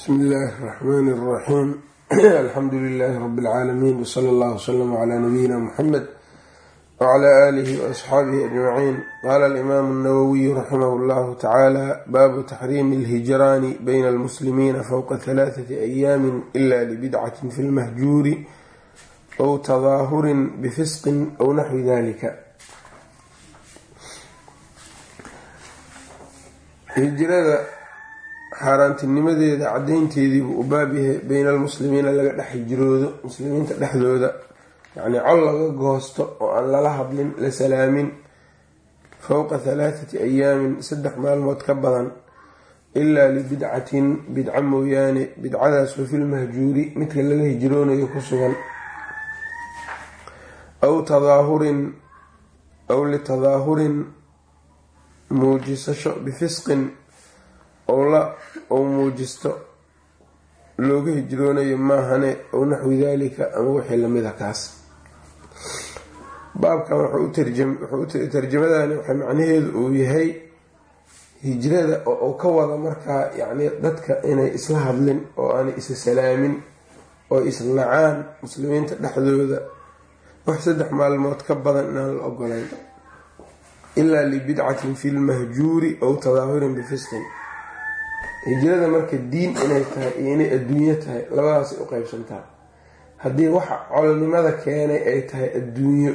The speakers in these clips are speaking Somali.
bsmi illaahi اraxmaan اraxiim alxamdu lilaahi rabi اlcaalamiin wsala allah wslama cla nabiyina muxamed wcla aalihi waasxaabihi ajmaciin qaala alimaamu اnawowiyu raximah llahu tacaala baabu taxriimi اlhijraani bayna almuslimiina fowqa halaaثati ayaami ila libidcatin fi lmahjuuri aw tadaahurin bifisqin aw naxwi dalika hijrada xaaraantinimadeeda caddeynteediibuu u baab yahay beyna almuslimiina laga dhex hijroodo muslimiinta dhexdooda. Yacnii col laga goosto oo aan lala hadlin la salaamin fowqa halaathati ayaamin saddex maalmood ka badan ilaa libidcatin bidca mooyaane bidcadaasoo filmahjuuri midka laga hijroonayo ku sugan. Aw tadaahurin aw litadaahurin muujisasho bifisqin ou muujisto looga hijroonayo maahane ow naxwi dalika ama wixii lamida kaas. Baabkan tarjamadani waxay macnaheedu uu yahay hijrada oo ka wada markaa yacni dadka inay isla hadlin oo aanay isa salaamin oo islacaan muslimiinta dhexdooda. Wax saddex maalmood ka badan inaan la ogolayn ilaa libidcatin fi lmahjuuri ow tadaahurin bifisqin hijrada marka diin inay tahay iyo inay adduunyo tahay labadaasay u qeybsantaa haddii waxa colnimada keenay ay tahay adduunyo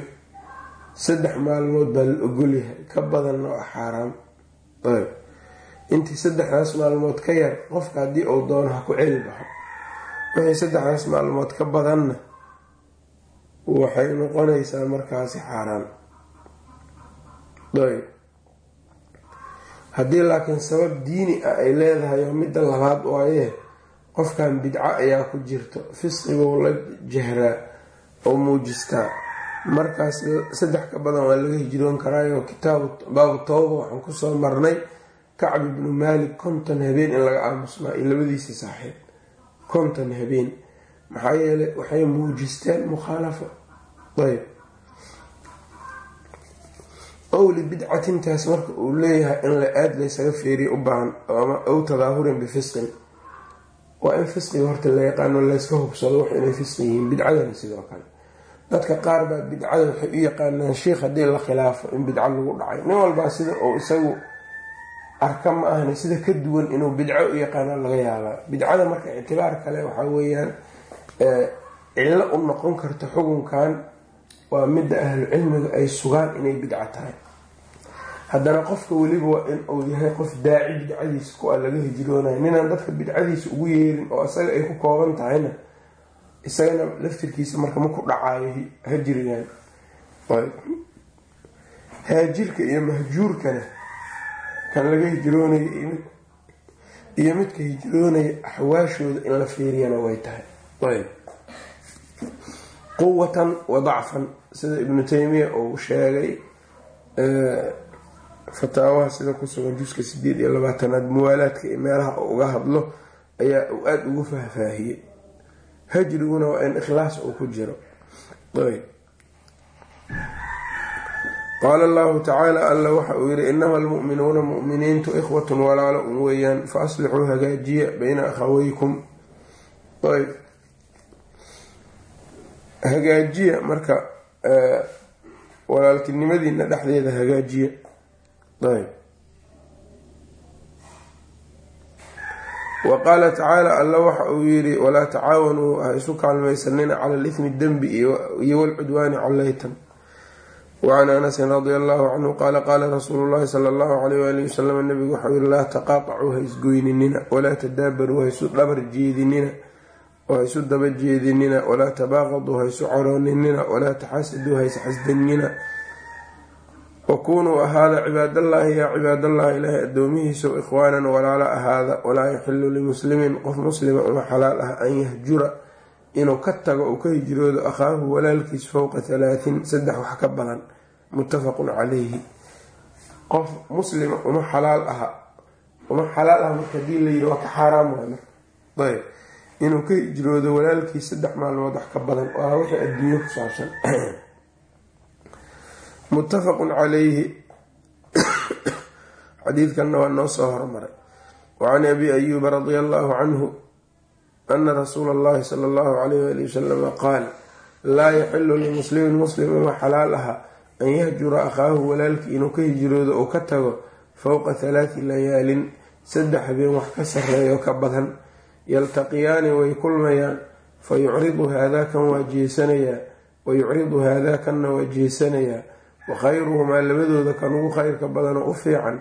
saddex maalmood baa la ogolyahay ka badanna waa xaaraam. Ayb. Intii saddexdaas maalmood ka yar qofka haddii uu doono ha ku celi baxo. Wixii saddexdaas maalmood ka badanna waxay noqonaysaa markaasi xaaraan ayb haddii laakiin sabab diini ah ay leedahay oo midda labaad waaye qofkan bidco ayaa ku jirto. Fisqiguu la jahraa oo muujistaa markaas saddex ka badan waa laga hijroon karaayo kitaabu baabu tooba waxaan ku soo marnay. Kacb ibnu maalik konton habeen in laga aamusnaa iyo labadiisii saaxiib. Konton habeen. Maxaa yeelay waxay muujisteen mukhaalafo ayb owli bidcatintaas marka uu leeyahay in la aada laysaga feeriya u baahan ama ow tadaahurin bifisqin. Waa in fisqiga horta la yaqaano layska hubsado wax inay fisqi yihiin bidcadana sidoo kale. Dadka qaar baa bidcada waxay u yaqaanaan sheikh haddii la khilaafo in bidco lagu dhacay. Nin walbaa sida uu isagu arka ma ahna sida ka duwan inuu bidco u yaqaano laga yaabaa. Bidcada marka ictibaar kale waxaa weeyaan cillo u noqon karta xukunkan waa midda ahlu cilmiga ay sugaan inay bidco tahay. Haddana qofka weliba waa in uu yahay qof daaci bidcadiisa ku a laga hijroonayo. Ninaan dadka bidcadiisa ugu yeerin oo isaga ay ku kooban tahayna isagana laftirkiisa marka ma ku dhacaayo hajrigan haajirka iyo mahjuurkana kan laga hijroonayo iyo midka hijroonaya axwaashooda in la fiiriyana way tahay quwatan wa dacfan. Sida ibnu taymiya uu sheegay fataawaha sida ku sugan juska sideed iyo labaatanaad muwaalaadka iyo meelaha uu uga hadlo ayaa uu aada ugu faahfaahiyey. Hajriguna waa in ikhlaas uu ku jiro. Qaala allahu tacaala alla waxa uu yihi inama almu'minuuna mu'miniintu ikhwatun walaalo un weeyaan fa aslixuu hagaajiya bayna akhaweykum ayb hagaajiya marka walaaltinimadiina dhexdeeda hagaajiya. Ayb. Wa tacaala alla waxa uu yidhi walaa tacaawanuu ha isu kaalmaysanina cala lithmi dembi iyo walcudwaani coleytan wacan anasin radia allahu canhu qaala qaala rasuulu llahi sala allahu alayh waali wasalam nabigu waxau yihi laa taqaatacuu ha isgoyninina walaa tadaabaruu ha isu dhabar jeedinina oo ha isu daba jeedinina walaa tabaaqaduu ha isu carooninina walaa taxasaduu ha is xasdanina wakunuu ahaada cibaadallaahi yaa cibaadallahi ilaahay addoomihiisaw ikhwaanan walaala ahaada walaa yaxilu limuslimin qof muslima uma xalaal ah an yahjura inuu ka tago uu ka hijroodo akhaahu walaalkiis fowqa halaatin saddex wax ka badan muttafaqun calayhi. Qof muslima uma xalaal aha uma xalaal aha marka haddii layidhi waa ka xaaraam waay marka. Ayb inuu ka hijroodo walaalkiis saddex maalmood wax ka badan waa wixii adduunyo ku saabsan. Muttafaqun calayhi. Xadiidkanna waa noo soo hormaray. Wacan abi ayuuba radia allahu canhu ana rasuula allahi sala allahu calayh waali wasalama qaal laa yaxilu limuslimin muslim uma xalaal aha an yahjura akhaahu walaalkii inuu ka hijroodo oo ka tago fowqa halaati layaalin saddex habeen wax ka sarreeyo ka badan yaltaqiyaani way kulmayaan fa yucridu haadaa kan waa jeesanayaa wa yucridu haadaa kanna waa jeesanayaa wa khayruhumaa labadooda kan ugu khayrka badanoo u fiican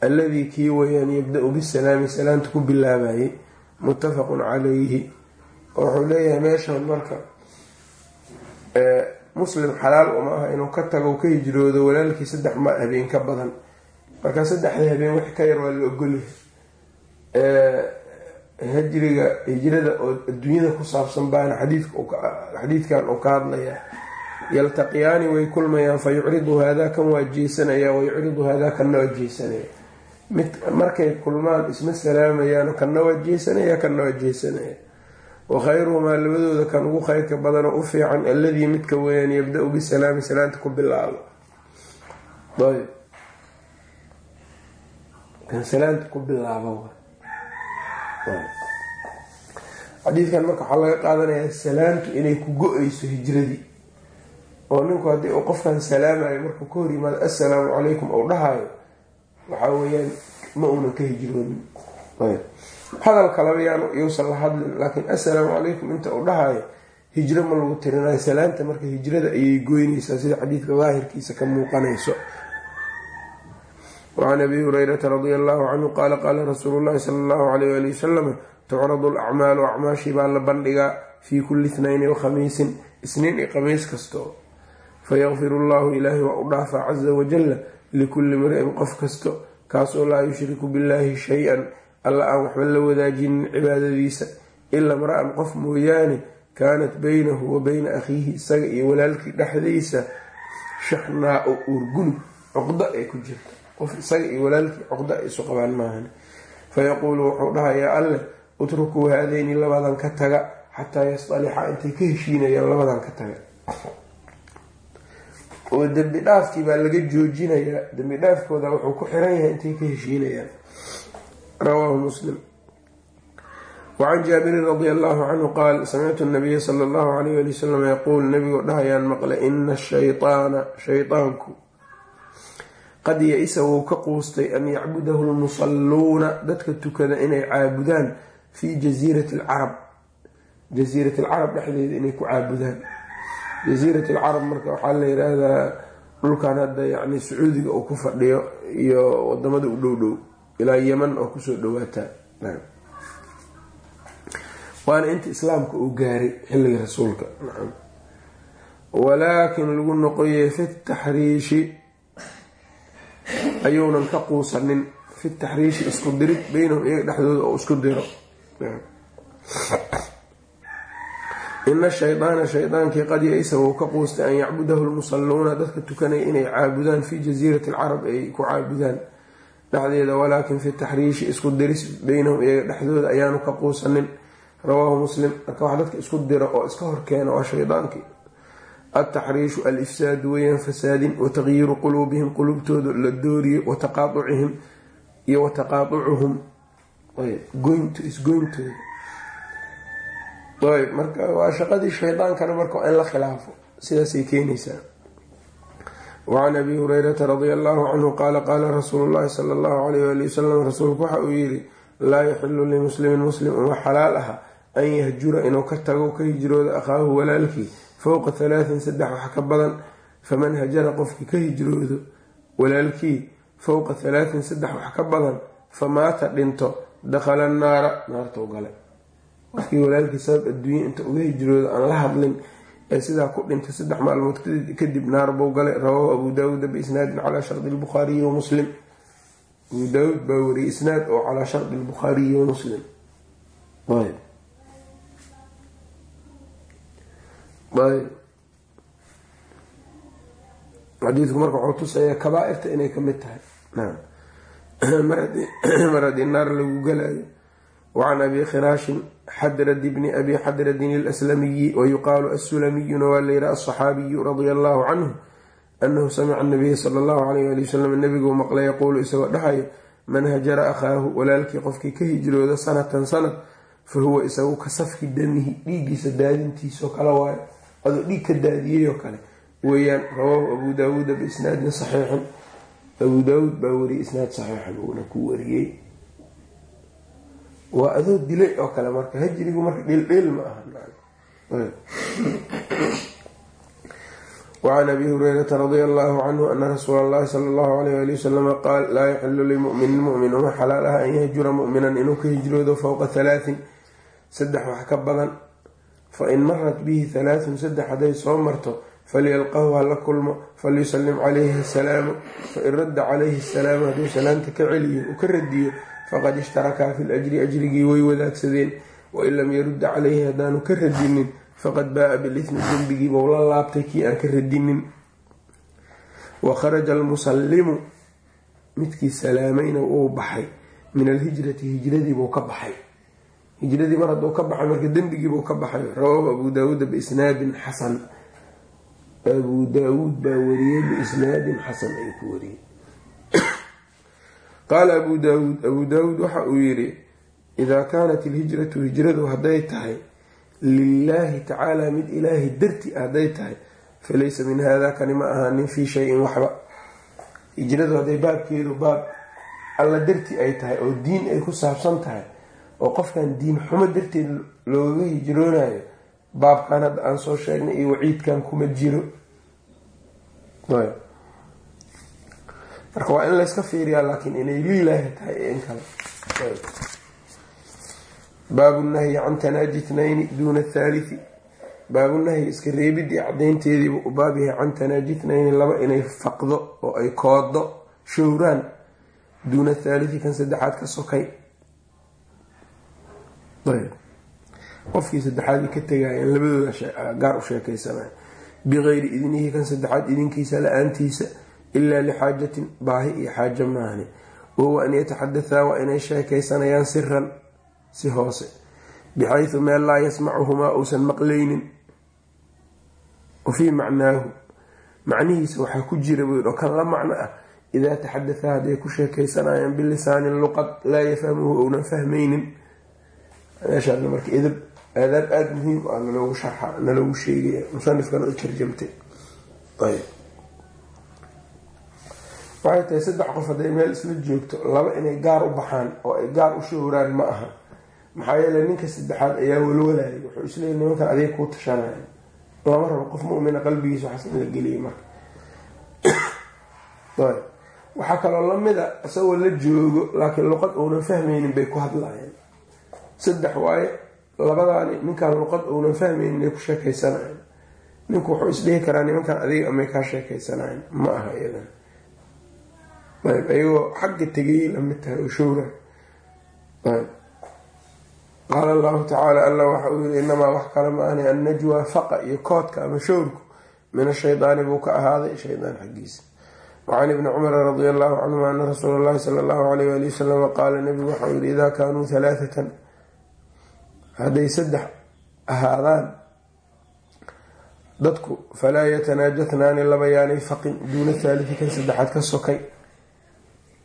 alladii kii weyaan yabda-u bisalaami salaanta ku bilaabayay muttafaqun calayhi. Wuxuu leeyahay meeshan marka muslim xalaal uma aha inuu ka tago ka hijroodo walaalkii saddex habeen ka badan. Marka saddexda habeen wax ka yar waa la ogolyahay hijriga hijrada oo adduunyada ku saabsan baana xadiidkan uu ka hadlaya yaltaqiyaani way kulmayaan fa yucridu haadaa kan waa jeesanaya wa yucridu haadaa kanna waa mid markay kulmaan isma salaamayaan kanna waa jeesanaya kanna waa jeesanaya wa khayruhumaa labadooda kan ugu khayrka badanoo u fiican alladii midka weyaan yabda-u bisalaami salaanta ku bilaabo. Ayb kan salaanta ku bilaabo xadiidkan marka waxaa laga qaadanayaa salaamtu inay ku go-eyso hijradii. Oo ninku haddii uu qofkan salaamayo markuu ka hor yimaado assalaamu calaykum ou dhahayo waxaa weeyaan ma uunan ka hijroonin. Hadal kalaba yaan yuusan la hadlin laakiin assalaamu calaykum inta uu dhahayo hijro ma lagu tirinayo. Salaanta marka hijrada ayay goynaysaa sida xadiidka daahirkiisa ka muuqanayso wacan abi hurayrata radia allahu canhu qaala qaala rasuulu llahi sala allahu alayh ali wasalam tucradu alacmaalu acmaashii baa la bandhigaa fii kulli ithnayni wa khamiisin isniin iyo khamiis kasto fayaqfiru allahu ilaahi waa u dhaafaa casa wajalla likulli mri-in qof kasto kaasoo laa yushriku billahi shay-an alla aan waxba la wadaajinin cibaadadiisa ila mra-an qof mooyaane kaanat baynahu wa bayna akhiihi isaga iyo walaalkii dhexdiisa shaxnaa o uurgunug cuqdo ay ku jirta qof isaga iyo walaalkii cuqdo ay isu qabaan maahan fayaquulu wuxuu dhahayaa alleh utrukuu haadeyni labadan ka taga xataa yastalixa intay ka heshiinayaan labadan ka taga. Oo dembi dhaafkii baa laga joojinayaa. Dembi dhaafkooda wuxuu ku xiran yahay intay ka heshiinayaan. Rawaahu muslim. Wacan jaabirin radi allahu canhu qaal samictu nabiya sala allahu alayh ali wasalam yaquul nabigoo dhahayaan maqle ina shaytaana shaytaanku qad ya-isa wuu ka quustay an yacbudahu lmusalluuna dadka tukada inay caabudaan fii jasiirati alcarab. Jasiirat alcarab dhexdeeda inay ku caabudaan. Jasiirat alcarab marka waxaa la yiraahdaa dhulkan hadda yani sacuudiga uu ku fadhiyo iyo waddamada u dhow dhow ilaa yeman oo ku soo dhawaataa waana inta islaamka uu gaaray xilliga rasuulka. Walaakin lagu noqoyay fi taxriishi ayuunan ka quusanin fi taxriishi isku dirid beynahum iyaga dhexdooda oo isku diro. Ina shaydaana shaydaankii qad ya-isa ka quustay an yacbudahu lmusalluuna dadka tukanaya inay caabudaan fii jasiirati alcarab ay ku caabudaan dhexdeeda walaakin fi taxriishi isku diris beynahum iyaga dhexdooda ayaanu ka quusanin. Rawaahu muslim marka wax dadka isku diro oo iska horkeena waa shaydaankii altaxriishu alifsaadu weyaan fasaadin wa taqyiiru quluubihim quluubtooda la dooriyo wa taqaaducihim iyo wa taqaaducuhum goynto isgoyntooda ayb marka waa shaqadii shaydaankana marka in la khilaafo sidaasay keenaysaa wacan abi hurayrata radia allahu canhu qaala qaala rasuulu llahi sala allahu alayh ali wasalam rasuulku waxa uu yidhi laa yaxilu limuslimin muslim uma xalaal aha an yahjura inuu ka tago ka hijrooda akhaahu walaalkii fowqa halaatin saddex wax ka badan faman hajara qofkii ka hijroodo walaalkii fowqa halaatin saddex wax ka badan famaata dhinto dakhala annaara naartou gale qofkii walaalkii sabab adduunya inta uga hijroodo aan la hadlin ee sidaa ku dhintay saddex maalmood kadib naar buu galay rawaahu abu daawuuda biisnaadin calaa shardi lbukhaariyi wa muslim. Abu daawuud baa wariyay isnaad oo calaa shardi lbukhaariyi wa muslim xadiidku marka wuxuu tusaya kabaa-irta inay ka mid tahay. Mar haddii naar lagu galayo. Wacan abi khiraashin xadrad bni abi xadradin alaslamiyi wayuqaalu assulamiyuna waa layidha alصaxaabiyu radia allahu canhu anahu samica nabiya sala allahu alayh ali wasalam nabiguu maqlay yaquulu isagoo dhahayo man hajara akhaahu walaalkii qofkii ka hijrooda sanatan sanad fa huwa isagu ka safki damihi dhiiggiisa daadintiisao kale waayo adoo dhiig ka daadiyeyoo kale. Weeyaan rawaahu abu daawuuda biisnaadin saxiixin abu daawuud baa wariyey isnaad saxiixan uuna ku wariyey. Waa adoo dilay oo kale marka hajrigu marka dhildhil ma aha. Wacan abi hurayrata radia allahu canhu ana rasuula allahi sala allahu alayh ali wasalama qaal laa yaxilu limuminin mumin uma xalaal ah an yahjura mu'minan inuu ka hijroodo fowqa halaatin saddex wax ka badan fa in marat bihi halaathun saddex hadday soo marto falyalqahu hala kulmo falyusalim calayhi asalaamu fain radda calayhi asalaamu hadduu salaamta ka celiyo uu ka radiyo faqad ishtarakaa fi ljri ajrigii way wadaagsadeen wain lam yarudda calayhi haddaanu ka radinin faqad baa bilismi dembigiibau la laabtay kii aan ka radinin wa kharaja almusallimu midkii salaamayna uu baxay min alhijrati hijradiibuu ka baxay hijradii mar hadduu ka baxay marka dembigiibuu ka baxay rawaahu abu daawuuda biisnaadin xasan abuu daawuud baa wariyey biisnaadin xasan ay ku wariyey. Qaala abuu daawuud abuu daawuud waxa uu yidhi idaa kaanat ilhijratu hijradu hadday tahay lilaahi tacaala mid ilaahay darti hadday tahay falaysa min haadaa kani ma ahaanin fii shayin waxba. Hijradu hadday baabkeedu baab alla darti ay tahay oo diin ay ku saabsan tahay oo qofkan diin xumo darteed looga hijroonayo baabkan hadda aan soo sheegnay iyo waciidkan kuma jiro. Marka waa in layska fiiriyaa laakiin inay liilaahi tahay ee in kale baabu nahyi can tanaaji itnayni duuna athaalithi baabu nahyi iska reebidii cadaynteediibu u baab yahay can tanaaji itnayni laba inay faqdo oo ay koodo showraan duuna athaalithi kan saddexaad ka sokay qofkii saddexaadii ka tegaya labadooda gaar u sheekaysanay biqeyri idnihi kan saddexaad idinkiisa la'aantiisa ilaa lixaajatin baahi iyo xaajo maahni. Wahuwa an yataxadataa waa inay sheekaysanayaan siran si hoose. Bixaysu meel laa yasmacuhumaa uusan maqlaynin. Wa macnaahu macnihiisa waxaa ku jira oo kan la macno ah idaa taxadataa hadday ku sheekaysanayaan bilisaanin luqad laa yafhamuhu ounan fahmaynin meeshaasna marka edab aadaab aada muhiim ah naloogu sharxa naloogu sheegaya. Musanifkana u tarjamtay. Ayb. Waxay tahay saddex qof hadday meel isla joogto laba inay gaar u baxaan oo ay gaar u showraan ma aha. Maxaa yeeley ninka saddexaad ayaa walwalaayay wuxuu isleeyay nimankan adiga kuu tashanaya lama rabo qof mumina qalbigiisa waxaas in la geliyay marka. Ayb. Waxaa kaloo lamida isagoo la joogo laakiin luqad uunan fahmaynin bay ku hadlayeen saddex waaye labadaani ninkaan luqad uunan fahmaynin ay ku sheekaysanayeen ninku wuxuu isdhihi karaa nimankan adiga amay kaa sheekaysanayen ma aha iyadan. Ayb ayagoo xagga tegayay la mid tahay oo showra. Ayb qaala allahu tacaala alla waxa uu yiri inamaa wax kale ma ahni annajwa faqa iyo koodka ama showrku min ashaydaani buu ka ahaaday. Shaydaan xaggiisa. Wacan ibni cumara radia allahu canhuma ana rasuula allahi sala allahu alayh wali wasalama qaala nabigu waxau yihi idaa kaanuu halaathatan hadday saddex ahaadaan dadku falaa yatanaajatnaani laba yaanay faqin duuna thaalithi kan saddexaad ka sokay.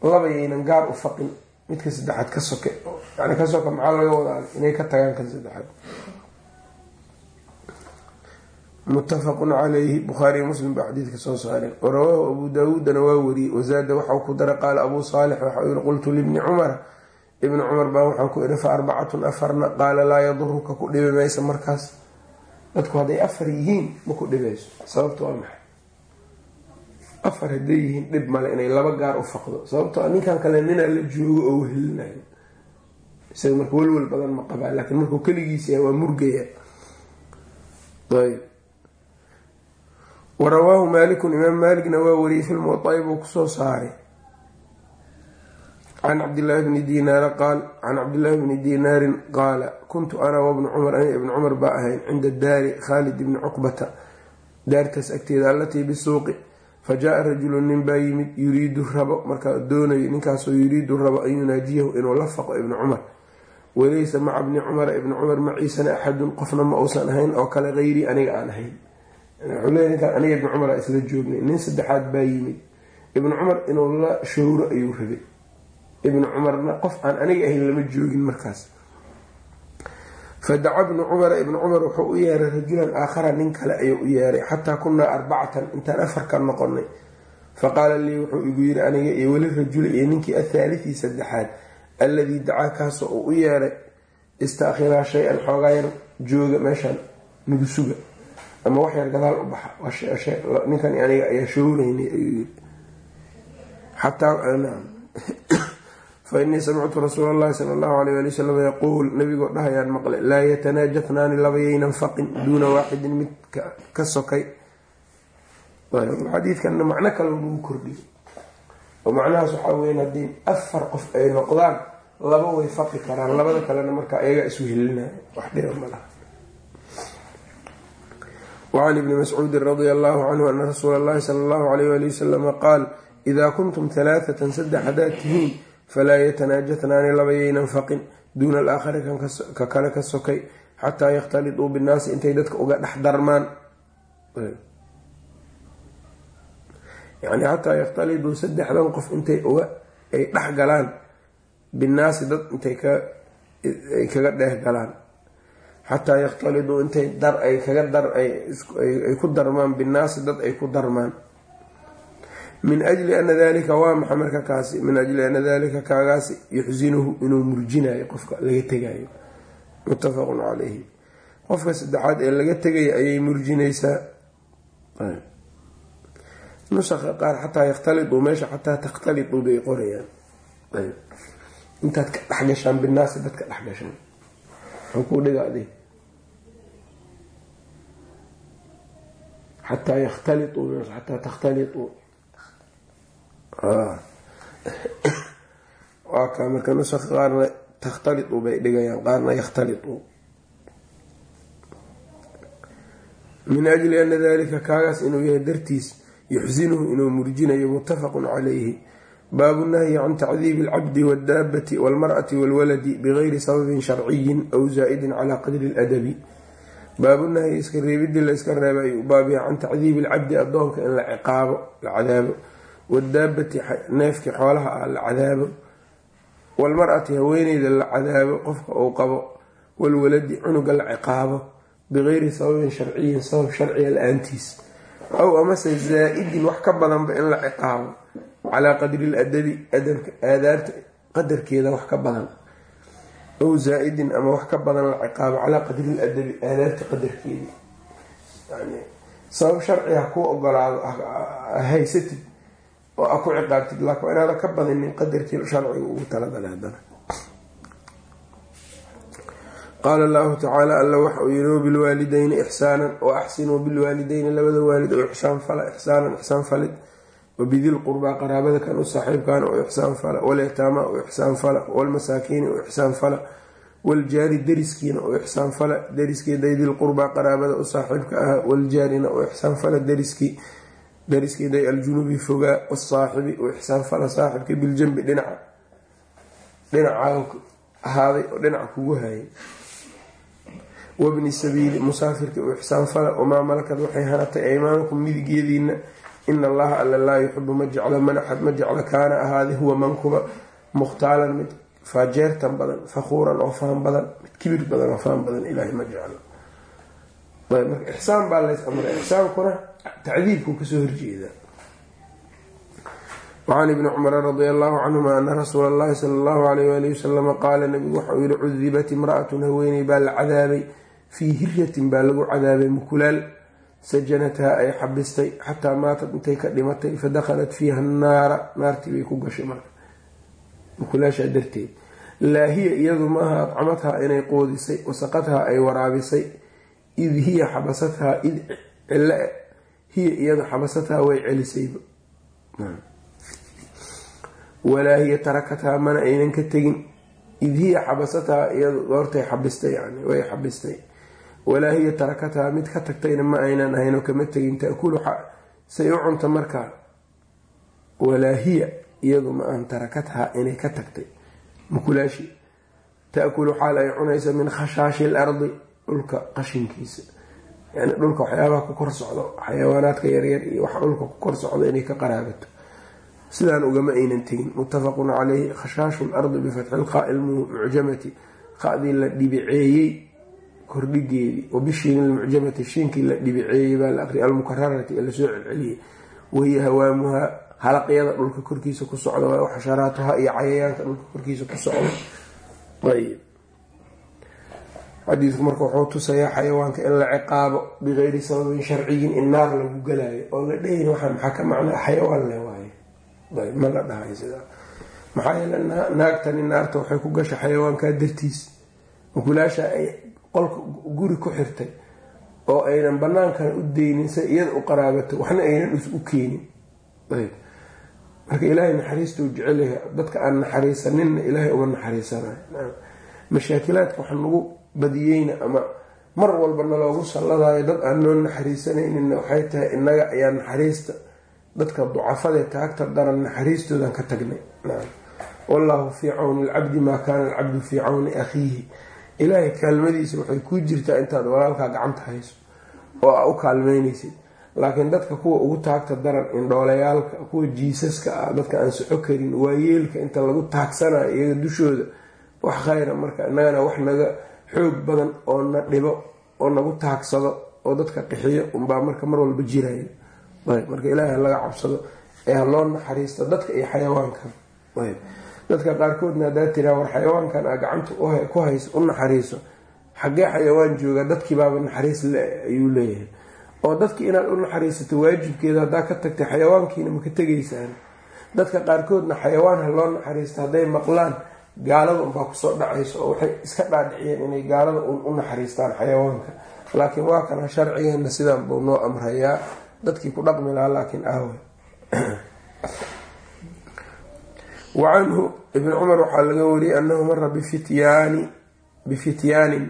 Laba yaynan gaar u faqin midka saddexaad ka soke yani ka soka maxaa laga wadaa? Inay ka tagaan kan saddexaad. Muttafaqun calayhi bukhaariy muslim baa xadiidka soo saareen warawaahu abuu daawuudana waa wariyey wasaada waxau ku dara qaala abuu saalix waxau yihi qultu libni cumara ibni cumar baa waxaan ku idhi fa arbacatun afarna. Qaala laa yaduruka ku dhibi maysa markaas. Dadku hadday afar yihiin ma ku dhibayso sababto waa maxay? Afar hadday yihiin dhib male inay laba gaar u faqdo sababtoo ninkan kale ninaa la joogo oo wehelinayo. Isaga marka welwel badan ma qabaa laakiin markuu keligiis yahay waa murgaya. Ayb warawaahu maalikun imaam maaligna waa wariyey fi lmuwaai buu ku soo saaray can cabdillaahi bni dinaara qaal can cabdillaahi bni dinaarin qaala kuntu ana wabnu cumar ani ibni cumar baa ahayn cinda daari khaalid ibni cuqbata daartaas agteeda allatii bisuuqi fa jaa rajulu nin baa yimid yuriidu rabo markaa doonayo ninkaasoo yuriidu rabo an yunaajiyahu inuu la faqo ibni cumar walaysa maca bni cumara ibni cumar maciisana axadun qofna ma uusan ahayn oo kale hayrii aniga aan ahayn wuxuu leeya ninkaan aniga ibni cumar a isla joognay nin saddexaad baa yimid ibni cumar inuu la showro ayuu rabay ibni cumarna qof aan aniga ahayn lama joogin markaas. Fadaca bnu cumara ibnu cumar wuxuu u yeeray rajulan aakhara nin kale ayuu u yeeray xataa kunaa arbacatan intaan afarka noqonay. Faqaala lii wuxuu igu yiri aniga iyo weli rajuli iyo ninkii athaalithii saddexaad alladii dacaa kaasoo uu u yeeray istaakhiraa shay-an xoogaa yar jooga meeshaan nagu suga ama wax yar gadaal u baxa ninkan aniga ayaa showraynay ayuu yiri fa innii samictu rasuula allahi sala allahu alayh ali wasalam yaquul nabigoo dhahayaan maqle laa yatanaajatnaani labayaynan faqin duuna waaxidin mid ka sokay xadiidkanna macno kale lagu kordhiyo oo macnahaas waxaa weyan haddii afar qof ay noqdaan laba way faqi karaan labada kalena markaa iyagaa iswehelinaya wax dhiba malaha wacan ibni mascuudin radia allahu canhu ana rasuula allahi sala allahu alayh ali wasalama qaal idaa kuntum halaaatan saddex haddaad tihiin falaa yatanaajatnaani labayaynan faqin duuna alaakhari ka kale ka sokay xataa yakhtalituu binnaasi intay dadka uga dhex darmaan yani xataa yakhtalituu saddexdan qof intay uga ay dhex galaan binnaasi dad intay ay kaga dheeh galaan xataa yakhtalituu intay dar ay kaga dar ay ku darmaan binnaasi dad ay ku darmaan min ajli ana dalika waa maxa marka kaasi? min ajli ana dalika kaagaasi yuxsinuhu inuu murjinayo qofka laga tegayo muttafaqun calayhi qofka saddexaad ee laga tegaya ayay murjinaysaa. Nusaka qaar xataa yakhtalituu meesha xataa takhtalituu bay qorayaan. Intaad ka dhexgashaan binaasi dadka dhexgashaan kuu dhiga adig xataa yakhtalituu xataa takhtalituu waa kaa marka nusaka qaarna takhtalituu bay dhigayaan qaarna yakhtalituu min ajli ana dalika kaagaas inuu yahay dartiis yuxsinuhu inuu murjinayo muttafaqun calayhi. Baabu nahyi can tacdiibi alcabdi waaddaabati walmar'ati walwaladi bigayri sababin sharciyin aw zaa'idin calaa qadri ladabi baabu nahyi iska reebidii la iska reeba ayuu baabiya can tacdiibi alcabdi adoonka in la ciqaabo la cadaabo wadaabati neefkii xoolaha ah la cadaabo walmar-ati haweeneyda la cadaabo qofka uu qabo walwaladi cunuga la ciqaabo bigayri sababin sharciyin sabab sharciga la'aantiis. Aw amase zaa-idin wax ka badanba in la ciqaabo calaa qadri ladabi adabka aadaabta qadarkeeda wax ka badan. Aw zaa-idin ama wax ka badan la ciqaabo calaa qadri ladabi aadaabta qadarkeeda. Sabab sharciga kuu ogolaado haysatid oo a ku ciqaabtid laakin waa inaada ka badanin qadarkii sharciga ugu talagalay haddana qaala allahu tacaala alla waxa uu yiri wabilwaalideyni ixsaanan wa axsinuu bilwaalideyni labada waalid oo ixsaan fala ixsaanan ixsaan falid wabidil qurbaa qaraabada kan u saaxiibkan oo ixsaan fala walyataama oo ixsaan fala walmasaakiini oo ixsaan fala waljaari dariskiina oo ixsaan fala dariskii daydil qurbaa qaraabada u saaxiibka ahaa waljaarina oo ixsaan fala dariskii dariskiiday aljunubi fogaa wasaaxibi oo ixsaan fala saaxibka biljanbi dhinaca dhinaca ahaaday oo dhinaca kugu hayay. Wabni sabiili musaafirka u ixsaan fala wamaa malakad waxay hanatay aymaanukum midigyadiina ina allaha alla laa yuxibu ma jeclo man axad ma jeclo kaana ahaaday huwa mankuba mukhtaalan mid faajeertan badan fakhuuran oo faan badan mid kibir badan oo faan badan ilaahay ma jeclo. Ixsaan baa lays amray ixsaankuna tacdiibkuu ka soo horjeeda wacan ibni cumara radia allahu canhuma ana rasuula allahi sala allahu alayh waali wasalama qaala nabigu waxauu yihi cudibat imra-atun haweeney baa la cadaabay fii hiryatin baa lagu cadaabay mukulaal sajanathaa ay xabistay xataa maatad intay ka dhimatay fadakhalat fiiha annaara naartii bay ku gashay marka mukulaashaa darteed laa hiya iyadu maaha adcamathaa inay qoodisay wasaqathaa ay waraabisay id hiya xabasathaa id cilo hiya iyadu xabasathaa way celisayba. Walaa hiya tarakathaa mana aynan ka tegin. Id hiya xabasathaa iyadu goortay xabistay yani way xabistay. Walaa hiya tarakathaa mid ka tagtayna ma aynan ahaynoo kama tegin taakulu say u cunta markaa walaa hiya iyadu ma aan tarakathaa inay ka tagtay. Mukulaashi taakulu xaal ay cunayso min khashaashi l ardi dhulka qashinkiisa yani dhulka waxyaabaha ku kor socdo xayawaanaadka yaryar iyo wax dhulka ku kor socdo inay ka qaraabato sidaan ugama aynan tegin muttafaqun caleyhi khashaashu lardi bifatxi lqaai lmucjamati qadii la dhibiceeyey kordhigeedii wabishiin almucjamati shiinkii la dhibiceeyey baa la aqriyay almukararati ee la soo celceliyey. Wahiya hawaamuhaa halaqyada dhulka korkiisa ku socda waa xasharaatuha iyo cayayaanka dhulka korkiisa ku socda ayb xadiidku marka wuxuu tusayaa xayawaanka in la ciqaabo bikeyri sababin sharciyin in naar lagu galaayo oo la dhehin waxaa maxaa ka macnaa xayawaan le waaye? Ayb ma la dhahayo sidaa. Maxaa yeele naagtani naarta waxay ku gasha xayawaankaa dartiis. Mukulaasha ay qolka guri ku xirtay oo aynan banaankana u deynin say iyada u qaraabato waxna aynan u keenin. Ayb marka ilaahay naxariista uu jecelyahay dadka aan naxariisaninna ilaahay uma naxariisanayo. Mashaakilaadka waxa nagu badiyeyna ama mar walba naloogu salladayo dad aan noo naxariisanayninna waxay tahay innaga ayaa naxariista dadka ducafadee taagta daran naxariistoodan ka tagnay. Wallaahu fii cawni alcabdi maa kaana alcabdu fii cawni akhiihi. Ilaahay kaalmadiisa waxay kuu jirtaa intaad walaalkaa gacanta hayso oo aa u kaalmeynaysid laakiin dadka kuwa ugu taagta daran indhoolayaalka kuwa jiisaska ah dadka aan soco karin waayeelka inta lagu taagsanayo iyaga dushooda wax khayra marka innagana wax naga xoog badan oo na dhibo oo nagu taagsado oo dadka qixiyo unbaa marka mar walba jiraya marka ilaahay ha laga cabsado ee ha loo naxariisto dadka iyo xayawaankan. Dadka qaarkoodna haddaa tiraa war xayawaankan aa gacanta ku hayso u naxariiso. Xaggee xayawaan jooga dadkiibaaba naxariis ayuu leeyahay. Oo dadkii inaad u naxariisato waajibkeeda haddaa ka tagtay xayawaankiina maka tegaysaan. Dadka qaarkoodna xayawaan ha loo naxariisto hadday maqlaan gaalada unbaa ku soo dhacayso oo waxay iska dhaadhiciyeen inay gaalada un u naxariistaan xayawaanka. Laakiin waa kana sharcigeena sidaan buu noo amrayaa dadkii ku dhaqmi lahaa laakiin aawe. Wa canhu cumar waxaa laga wariyey annahu mara bifityaani bifityaanin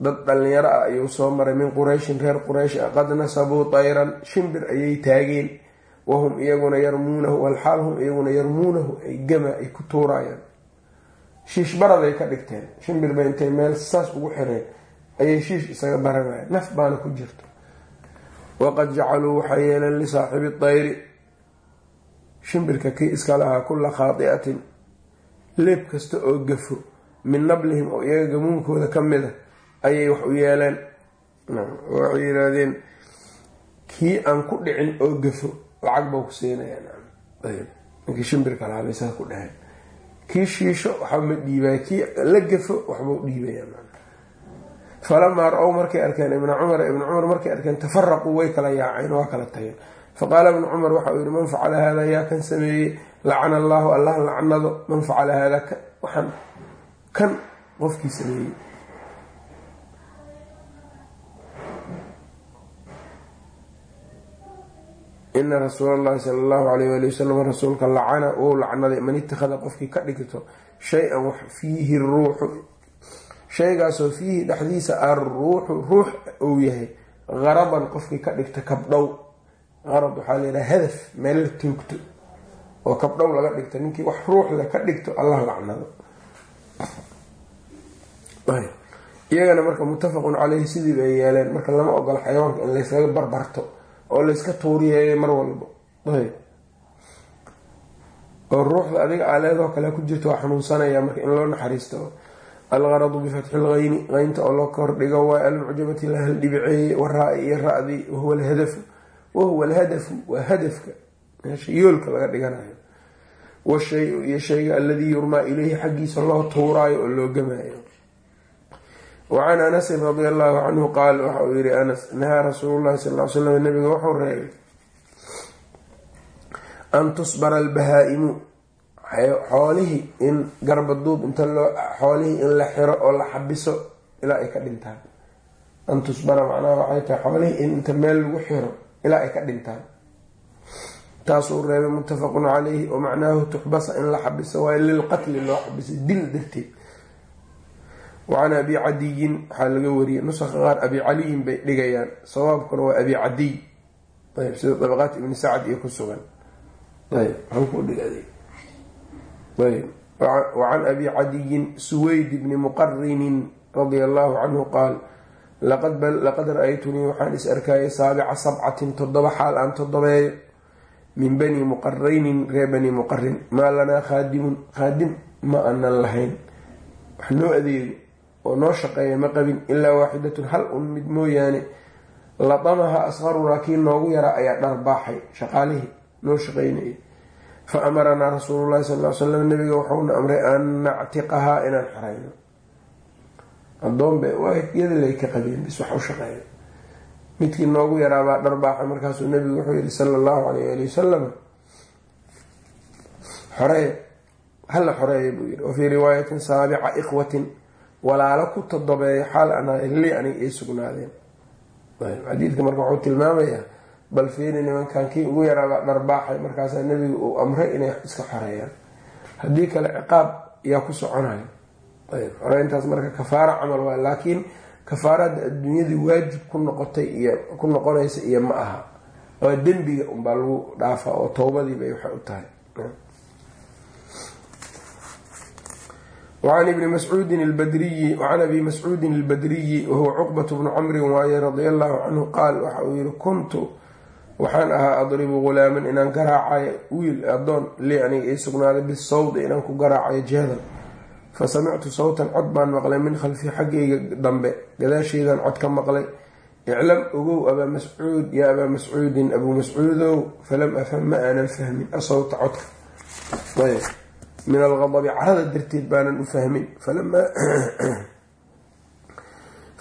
dad dhalinyaro ah ayuu soo maray min qurayshin reer quraysh ah qad nasabuu tayran shimbir ayay taageen. Wahum iyaguna yarmuunahu walxaal hum iyaguna yarmuunahu ay gama ay ku tuurayaan shiish baraday ka dhigteen. Shimbir bay intay meel saas ugu xireen. Ayay shiish isaga baranayaan. Naf baana ku jirto. Waqad jacaluu waxay yeeleen lisaaxibi tayri. Shimbirka kii iska lahaa kulla khaadi'atin leeb kasta oo gafo. Min nablihim oo iyaga gamuunkooda ka mid a ayay wax u yeeleen. Waxay yidhaahdeen kii aan ku dhicin oo gafo lacag bau ku siinayaaninkii shimbirka lahaa bay saa ku dhaheen kii shiisho waxba ma dhiibaya kii la gafo waxbau dhiibaya falamaa ra'ow markay arkeen ibna cumara ibna cumar markay arkeen tafaraquu way kala yaaceen waa kala tageen. Faqaala ibnu cumar waxa uu yihi man facala hada yaa kan sameeyey lacana allaahu allah lacnado man facala hada waxaan kan qofkii sameeyey ina rasuula allahi sala allahu alayh wali wasalam rasuulka lacana wou lacnaday man itakhada qofkii ka dhigto shay-an fiihi ruuxu shaygaasoo fiihi dhexdiisa arruuxu ruux uu yahay qaradan qofkii ka dhigta kabdhow. Qarad waxaa layidhaha hadaf meel la toogto oo kabdhow laga dhigto ninkii wax ruuxle ka dhigto allah lacnado. Iyagana marka muttafaqun caleyhi sidii bay yeeleen marka lama ogola xayawaanka in layskaga barbarto oo layska tuuriyeeyo mar walbo. Oo ruuxda adiga aaleedoo kale ku jirto waa xanuunsanaya marka in loo naxariisto algaradu bifatxi lgayni qaynta oo loo kordhigo waa almucjamati la haldhibiceeye waraa iyo ra-dii wahuwa alhadafu wahuwa alhadafu waa hadafka. Meesha yoolka laga dhiganayo. Washay-u iyo shayga aladii yurmaa ileyhi xaggiisa loo tuuraayo oo loo gamaayo wacan anasin radi allahu canhu qaal waxa uu yihi anas nahaa rasuulu llahi sal l slam nabiga wuxuu reebay an tusbara albahaa'imu xoolihii in garbaduub inta loo xoolihii in la xiro oo la xabiso ilaa ay ka dhintaan an tusbara macnaha waxay tahay xoolihii in inta meel lagu xiro ilaa ay ka dhintaan taasuu reebay muttafaqun caleyhi wa macnaahu tuxbasa in la xabiso waayo lilqatli loo xabisay dil darteed wacan abi cadiyin waxaa laga wariyay. Nusaqa qaar abi caliyin bay dhigayaan. Sawaabkuna waa abi cadiy. Ayb sida dabaqaat ibni sacad iyo ku sugan. Ayb ayb wacan abi cadiyin suweyd bni muqarinin radia allahu canhu qaal laqad ra'aytunii waxaan is arkayay saabica sabcatin toddoba xaal aan toddobeeyo min bani muqaraynin reer bani muqarin maa lanaa khaadimun khaadim ma aanan lahayn. Wax noo adeego oo noo shaqeeya ma qabin ilaa waaxidatun hal un mid mooyaane ladamaha asqarunaa kii noogu yaraa ayaa dharbaaxay shaqaalihii noo shaqeynayay. Fa amaranaa rasuululahi sal l slam nabiga wuxuuna amray an nactiqahaa inaan xoreyno adoonbe iyada lay ka qabeen bis wax u shaqeeya. Midkii noogu yaraabaa dharbaaxay markaasuu nabigu wuxuu yihi sala allahu alayh ali wasalam xorey hala xoreeya buu yihi wafii riwaayatin saabica ikhwatin walaalo ku todobeeya xaal anaa li aniga ii sugnaadeen. Xadiidka marka wuxuu tilmaamayaa bal fiiri nimankan kii ugu yaraabaa dharbaaxay markaasaa nebigu uu amray inay iska xoreeyaan haddii kale ciqaab yaa ku soconayo ayb xoreyntaas marka kafaaro camal waa laakiin kafaarada adduunyadii waajib ku noqotay iyo ku noqonaysa iyo ma aha. Waa dembiga unbaa lagu dhaafaa oo towbadiibay waxay u tahay wacan ibni mascuudin albadriyi wacan abi mascuudin albadriyi wahuwa cuqbat bnu camrin waaye radia allahu canhu qaal waxa uu yihi kuntu waxaan ahaa adribu ghulaaman inaan garaacayo wiil adoon lii aniga ii sugnaaday bisawdi inaan ku garaacayo jeedan fa samictu sawtan cod baan maqlay min khalfii xaggayga dambe gadaasheydaan cod ka maqlay iclam ogow abaa mascuud yaa abaa mascuudin abuu mascuudow falam afham ma aanan fahmin asawta codka min alqadabi carada darteed baanan u fahmin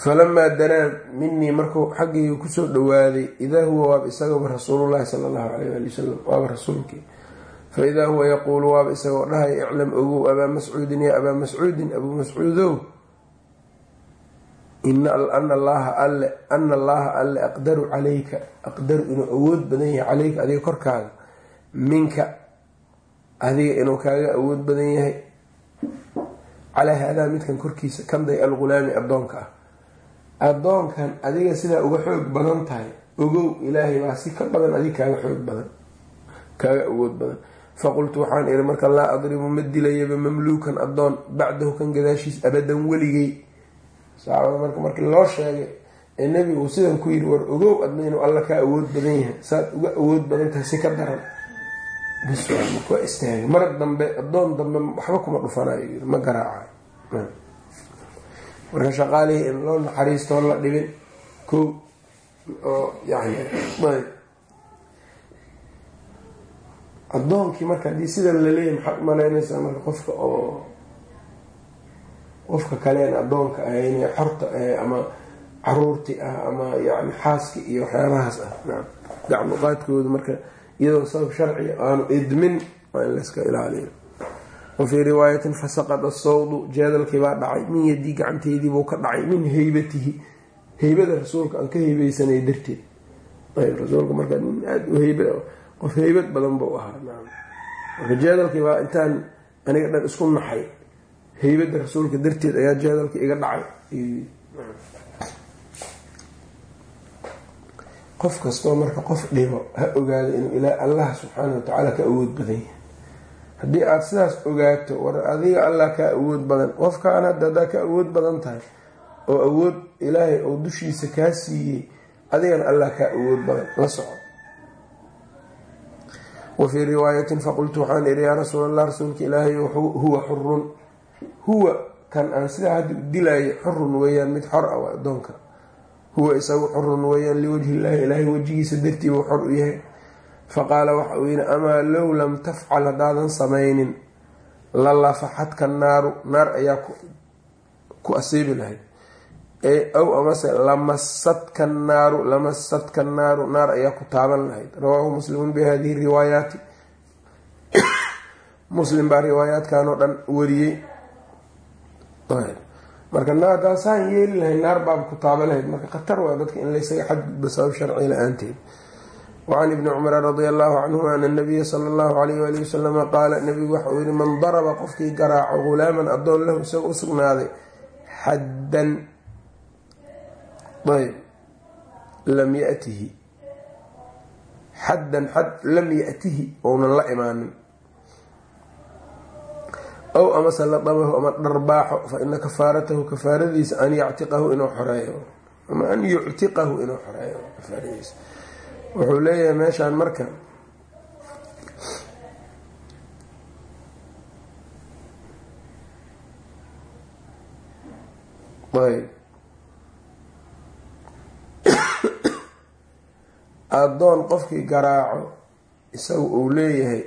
falamaa danaa minii markuu xaggayga ku soo dhawaaday idaa huwa waaba isagaba rasuululahi sala allahu alayh ali wasalam waaba rasuulkii fa idaa huwa yaquulu waaba isagoo dhahay iclam ogow abaa mascuudin yaa abaa mascuudin abuu mascuudow ana allaha alle ana allaha alle aqdaru calayka aqdaru inuu awood badan yahay caleyka adiga korkaaga minka adiga inuu kaaga awood badan yahay. Calaa haadaa midkan korkiisa kanday algulaami addoonka ah? Addoonkan adiga sidaa uga xoog badan tahay ogow ilaahay baa si ka badan adiga kaaga xoog badan kaaga awood badan. Faqultu waxaan ihi marka laa adribu ma dilayaba mamluukan addoon bacdahu kan gadaashiis abadan weligey saxaabada marka markii loo sheegay ee nebigu uu sidan ku yiri war ogow adna alla kaa awood badan yahay saad uga awood badan tahay si ka daran waa istaagay mar dambe addoon dambe waxba kuma dhufanayo ma garaacayo marka shaqaalihii in loo naxariistoon la dhibin ko oo yani ayb addoonkii marka haddii sidan laleeyahy maxaad umaleynaysaa marka qofka oo qofka kaleen addoonka ahayn xorta ah ama caruurti ah ama yani xaaski iyo waxyaabahaas ah. Gacmuqaadkooda marka iyadoo sabab sharci aanu idmin waa in layska ilaaliyo. Wafii riwaayatin fasaqada sawdu jeedalkii baa dhacay min yadii gacanteediibuu ka dhacay min heybatihi. Heybada rasuulka aan ka heybeysanay darteed. Rasuulka marka nin aada u heyb qof heybad badan buu ahaa marka jeedalkii baa intaan aniga dhan isku naxay heybada rasuulka darteed ayaa jeedalka iga dhacay qof kastoo marka qof dhibo ha ogaado inuu ilaa allah subxaana wa tacaala ka awood badan yahay. Haddii aada sidaas ogaato war adiga allah ka awood badan qofkaan hadda haddaa ka awood badan tahay oo awood ilaahay oo dushiisa kaa siiyey adigana allah ka awood badan la soco wa fii riwaayatin faqultu waxaan ihi yaa rasuul allah rasuulka ilaahay huwa xurun huwa kan aan sidaa hadda u dilaayo xurun weeyaan mid xor ah waa addoonka huwa isagu xurun weeyaan liwajhi illaahi ilaahay wejigiisa dartii buu xor u yahay. Faqaala waxa uu yidhi amaa low lam tafcal haddaadan samaynin la lafaxadka naaru naar ayaa ku asiibi lahayd. Ow amase lamasadka naaru lamasadka naaru naar ayaa ku taaban lahayd. Rawaahu muslimun bi hadihi riwaayaati. Muslim baa riwaayaadkan oo dhan wariyey marka naartaasaan yeeli lahayd naar baaba ku taaban lahayd. Marka khatar waa dadka in laysaga xadgudbo sabab sharci la'aanteed wacan ibni cumara radia allahu canhuma ana nabiya sala allahu alayh waali wasalama qaala nabigu waxa uu yihi man daraba qofkii garaaco ghulaaman addoon lahu isaga u sugnaaday xaddan ayb lam yatihi xaddan xad lam yatihi ounan la imaanin ow amase ladabahu ama dharbaaxo fa ina kafaaratahu kafaaradiisa an yactiqahu inuu xoreeyo. Ama an yuctiqahu inuu xoreeyo kafaaradiisa. Wuxuu leeyahay meeshaan marka ayb. Addoon qofkii garaaco isaga uu leeyahay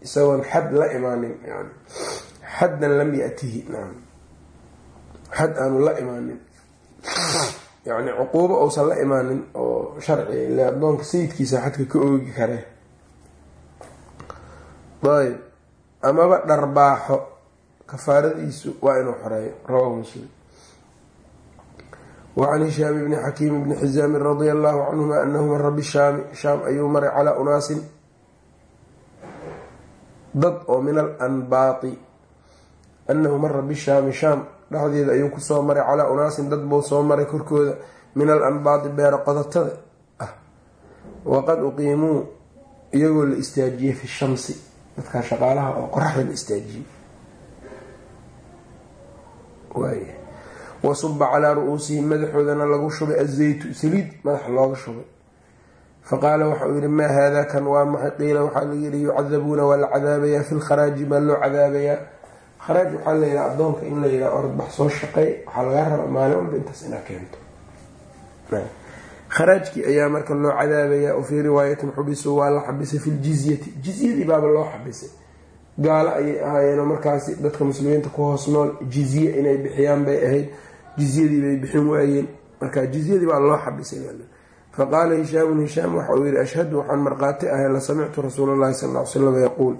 isagoon xad la imaanin yani xaddan lam yatihi. Xad aanu la imaanin. Yani cuquubo uusan la imaanin oo sharci ile addoonka sayidkiisa xadka ka oogi kare. Ayb. Amaba dharbaaxo kafaaradiisu waa inuu xoreeyo. Rawahu muslim. Wacan hishaam bni xakiim bni xizaamin radia allahu canhuma anahu mara bishaami. Shaam ayuu maray calaa unaasin. Dad oo min alanbaati anahu mara bishaami shaam dhexdeeda ayuu ku soo maray calaa unaasin dad buu soo maray korkooda min alanbaati beero qodatada ah waqad uqiimuu iyagoo la istaajiyey fi shamsi dadkaa shaqaalaha oo qoraxda la istaajiyey wasuba calaa ru-uusihim madaxoodana lagu shubay azaytu saliid madaxa looga shubay faqaala waxa uu yihi maa haada kan waa maxay qiila waxaa laga yihi yucadabuuna waa la cadaabayaa fi lkharaaji baa loo cadaabayaa kharaaj waxaa layihaha adoonka in la yihaha orodbax soo shaqey waxaa lagaa rabaa maalin walba intaas inaa keento. Kharaajkii ayaa marka loo cadaabayaa oo fii riwaayatin xubisu waa la xabisay fi ljizyati jizyadii baaba loo xabisay. Gaalo ayay ahaayeenoo markaasi dadka muslimiinta ku hoos nool jizye inay bixiyaan bay ahayd. Jizyadii bay bixin waayeen. Marka jizyadii baa loo xabisay faqaala hishaamun hishaam waxa uu yihi ashhadu waxaan markhaati ahay la samictu rasuul sal l slam yaquul.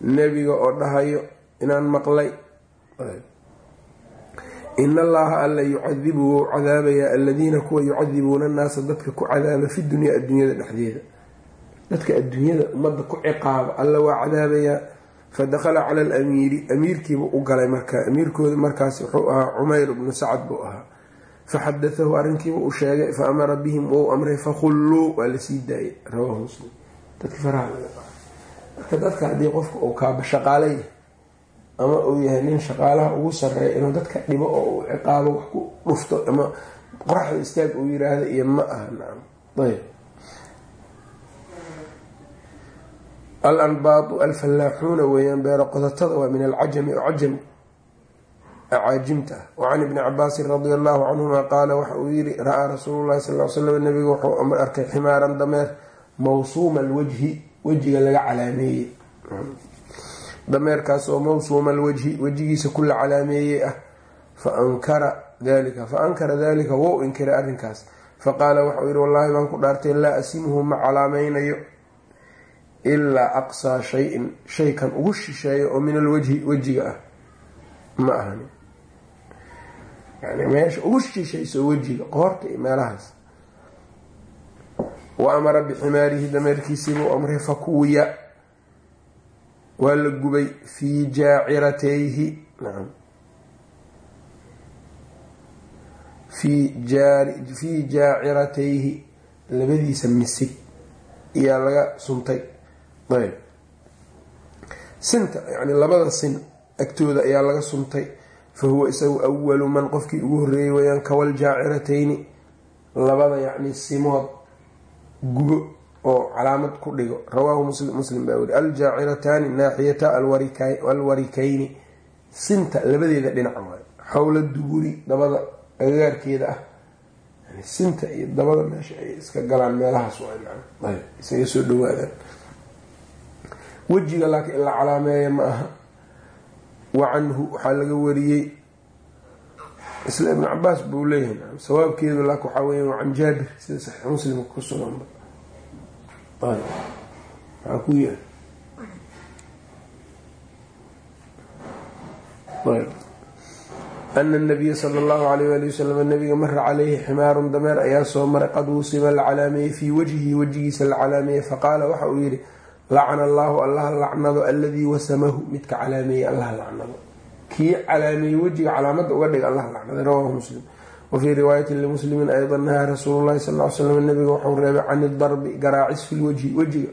Nebiga oo dhahayo inaan maqlay. In allaha alla yucadibu wou cadaabayaa aladiina kuwa yucadibuuna annaasa dadka ku cadaaba fi dunya adduunyada dhexdeeda. Dadka adduunyada ummadda ku ciqaaba alla waa cadaabayaa fadakhala cala alamiiri amiirkiibuu u galay marka. Amiirkooda markaas wuxuu ahaa cumayr bnu sacad buu ahaa. Faxadatahu arrinkiiba uu sheegay fa amara bihim wou amray fakhulluu waa la sii daayay. Rawaahu muslim. Dadki faraha marka dadka haddii qofka uu kaaba shaqaale yahay ama uu yahay nin shaqaalaha ugu sareeya inuu dadka dhibo oo uu ciqaabo wax ku dhufto ama qoraxda istaag uu yiraahdo iyo ma aha nacam ayb. Alanbaadu alfallaaxuuna weeyaan beero qodatada waa min alcajami oo cajam acaajimta ah wacan ibni cabaasin radia allahu canhuma qaala waxa uu yiri ra'aa rasuulu llahi sal l slam nabigu wuxuu arkay ximaaran dameer mawsuuma alwajhi wejiga laga calaameeyey dameerkaas oo mawsuuma alwajhi wejigiisa kula calaameeyey ah. Faankara dalika fa ankara dalika wou inkiray arrinkaas. Faqaala waxauu yihi wallaahi baan ku dhaartay laa asimuhu ma calaamaynayo ilaa aqsaa shayin shaykan ugu shisheeyo oo min alwajhi wejiga ah. Ma ahani. Yani meesha ugu shishayso wejiga qoorta iyo meelahaas. Wa amara biximaarihi dameerkiisiibuu amray fakuwiya waa la gubay fii jaaciratayhi. Nacam fii jaaciratayhi. Labadiisa misig ayaa laga suntay. Ayb. Sinta yani labada sin agtooda ayaa laga suntay. Fa huwa isagu awalu man qofkii ugu horreeyey weyaan kawal jaaciratayni. Labada yacni simood gubo oo calaamad ku dhigo. Rawaahu muslim baa weri aljaacirataani naaxiyata alwarikayni. Sinta labadeeda dhinac waayo xowla duburi dabada agagaarkeeda ah. Sinta iyo dabada meesha ay iska galaan meelahaas waay isaga soo dhawaadaan wejiga laakiin in la calaameeya ma aha. Wa canhu waxaa laga wariyey. Isla ibnu cabaas buu leeyahay sawaabkeedu laakin waxaa weya waa jaabir sida saxiix muslimka ku suganba maxaa ku yaal ana nabiya sala allahu alayh wali wasalam nabiga mara caleyhi ximaarun dameer ayaa soo maray qad wusiba la calaameeyey fii wajhihi wejigiisa la calaameeyey faqaala waxa uu yihi lacana allaahu allaha lacnado aladii wasamahu midka calaameeyey allaha lacnado kii calaameeyey wejiga calaamada uga dhiga allah lacnaday rawahu muslim wafii riwaayatin limuslimin aydan nahaa rasuulu llahi sal slam nabiga wuxuu reebay can idarbi garaacis fi lwajhi wejiga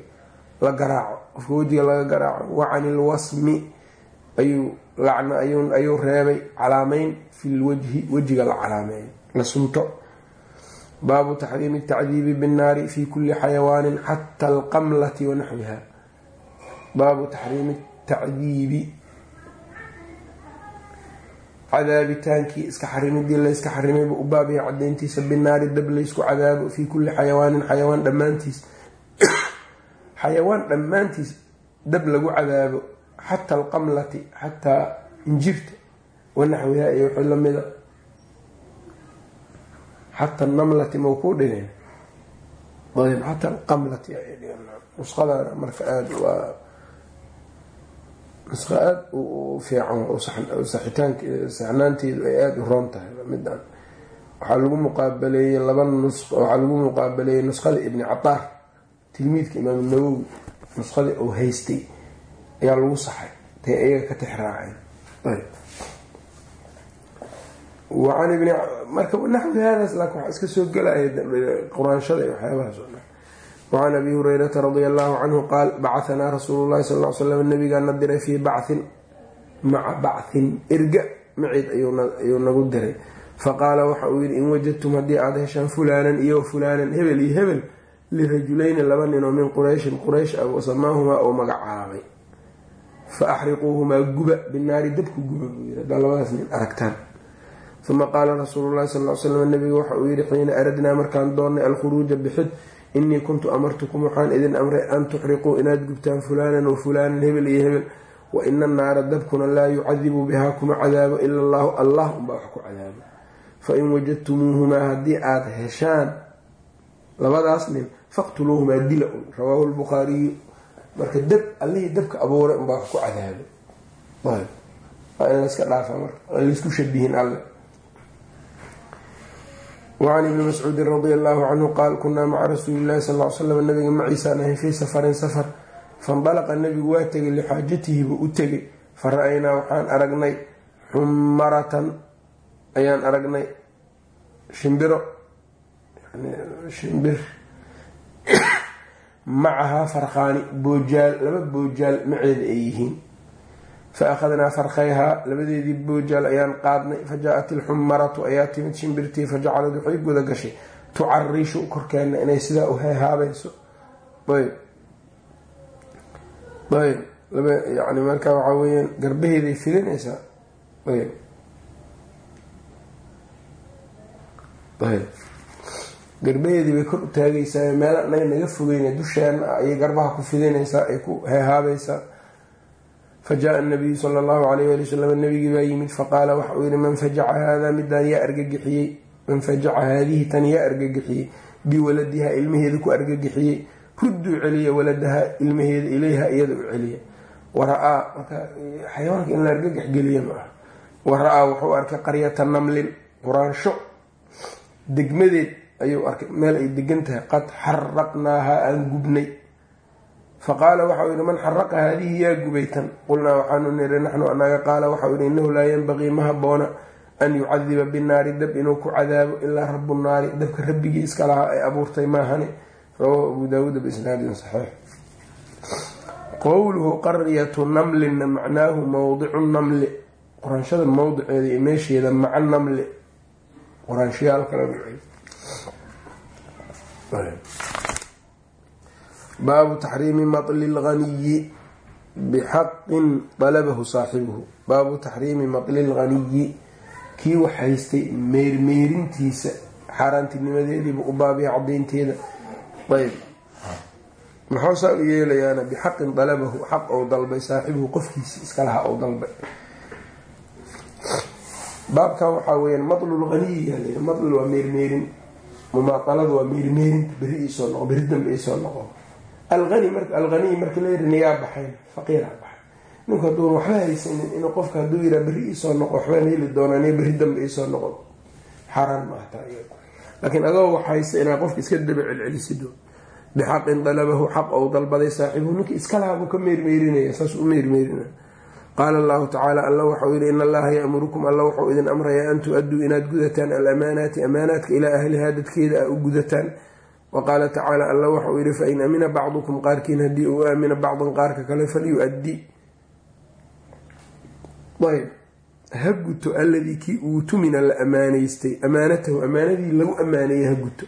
la garaaco qofka wejiga laga garaaco wa can ilwasmi ayuu reebay calaameyn fi lwajhi wejiga la calaameeyo la sunto. Baabu taxriimi tacdiibi binnaari fi kuli xayawaanin xata alqamlati wanaxwiha baabu taxriimi tacdiibi cadaabitaankii iska xarimidii layska xarimayba u baabaya cadayntiisa binaari dab laysku cadaabo fii kulli xayawaanin xayawaan dhammaantiis. Xayawaan dhammaantiis dab lagu cadaabo xata alqamlati xataa injirta wanaxwiha iyo wixii lamida xata namlati mau kuu dhigeen ayb xata alqamlati. Nusqadana marka aada waa nusqa aada u fiican saxnaanteedu ay aada u roon tahay midan waxaa lagu muqaabaleeyey laba nus waxaa lagu muqaabaleeyey nusqada ibni cataar tilmiidka imaam nawowi nusqadii uu haystay ayaa lagu saxay tay ayaga ka tix raaceen marka naxwi haadaas laakin waxaa iska soo gelaya quraanshada iyo waxyaabahaas wacan abi hurayrata radia allahu canhu qaal bacahanaa rasuulu llahi sal l slam nabigaana diray fii bachin maca bachin erga maciid ayuu nagu diray faqaala waxa uu yidhi in wajadtum haddii aada heshaan fulaanan iyo fulaanan hebel iyo hebel lirajulayni laba ninoo min qurayshin quraysh ah wasamaahumaa oo magacaabay fa axriquuhumaa guba binaari dabku guba buu yiri haddaa labadaas nin aragtaan uma qaala rasuulu llahi sal l slam waxa uu yihi xiina aradnaa markaan doonnay alkhuruuja bixid inii kuntu amartukum waxaan idin amray an tuxriquu inaad gubtaan fulaanan wa fulaanan hebel iyo hebel wa ina annaara dabkuna laa yucadibu bihaa kuma cadaabo ila allahu allah unbaa wax ku cadaabo fain wajadtumuuhumaa haddii aada heshaan labadaas nin faqtuluuhumaa dila un rawaahu lbukhaariyu marka dab allihii dabka abuuray unbaa wax ku cadaabo waa in dhaafa marka aan shabihin alle wacan ibni mascuudin radia allahu canhu qaal kunaa maca rasuuli llahi sal l slam nabiga maciisaan ahay fii safarin safar faindalaqa nabigu waa tegay lixaajatihi buu u tegay fa ra'aynaa waxaan aragnay xumaratan ayaan aragnay shimbiro shimbir macahaa farkhaani boojaal laba boojaal maceeda ay yihiin fa akhadnaa farkhayhaa labadeedii boojaal ayaan qaadnay fa jaa-at ilxumaratu ayaa timid shimbirtii fa jacalad waxay guda gashay tucarishu korkeena inay sidaa u heehaabayso ayb ayb yani markaa waxaa weyaan garbaheeday fidinaysaa ayb garbaheedii bay kor u taagaysaa meel anaga naga fogeyna dusheena ayay garbaha ku fidinaysaa ay ku heehaabaysaa fa jaa nabiyu sala allahu alayh wali wasalam nabigii baa yimid faqaala waxa uu yihi man fajaca haadaa midaan yaa argagixiyey man fajaca haadihi tan yaa argagixiyey biwaladiha ilmaheeda ku argagixiyey rudduu celiya waladaha ilmaheeda ilayha iyada u celiya wara-aa xayawaanka in la argagax geliya ma aha wara-aa wuxuu arkay qaryata namlin quraansho degmadeed ayuu arkay meel ay degan tahay qad xaraqnaahaa aan gubnay faqaala waxau yihi man xaraqa haadihi yaa gubaytan. Qulnaa waxaanu niri naxnu anaga qaala waxau yihi innahu laa yanbaqii ma haboona an yucadiba binaari dab inuu ku cadaabo ilaa rabu naari. Dabka rabbigii iska lahaa ay abuurtay maahane rawaahu abu daawuud biisnaadin saxiix. Qowluhu qaryatu namlinna macnaahu mowdicu namli. Qoraanshada mowdiceeda iyo meesheeda maca namli. Qoraanshayaal kala baabu taxriimi matli lganiyi bixaqin dalabahu saaxibuhu. Baabu taxriimi matli lganiyi kii wax haystay meermeerintiisa xaaraantinimadeediiba u baabiya cadaynteeda ayb. Muxuu saa u yeelayaana bixaqin dalabahu xaq ou dalbay saaxibuhu qofkiisi iska laha ou dalbay. Baabkan waxaa weyaan yaa matl waa meermeerin mumaataladu waa meermeerinta beri iisoo noqo beri dambe iisoo noqo alani alghaniy marka la yiri nigaa baxayn faqiiraa baxay ninku haduun waxba haysanin inuu qofka hadduu yiraa beri iisoo noqo waxbaan heli doonaa niga beri dambe iisoo noqon xaaraan maaha taa laakiin adoo wax haysta inaa qofka iska daba celcelisido bixaqin dalabahu xaq ou dalbaday saaxibuhu ninkii iska lahaa buu ka meermeerinaya saas u meermeerina. Qaala allahu tacaala alla waxau yihi in allaha yaamurukum alla wuxuu idin amrayaa an tu-aduu inaad gudataan alamaanaati amaanaadka ilaa ahlihaa dadkeeda a u gudataan wa qaala tacaala alla waxau yihi fain amina bacdukum qaarkiin haddii uu aamina bacdan qaarka kale falyu-addi. Ayb ha guto alladii kii uutumina la amaanaystay amaanatahu amaanadii lagu amaaneeyey ha guto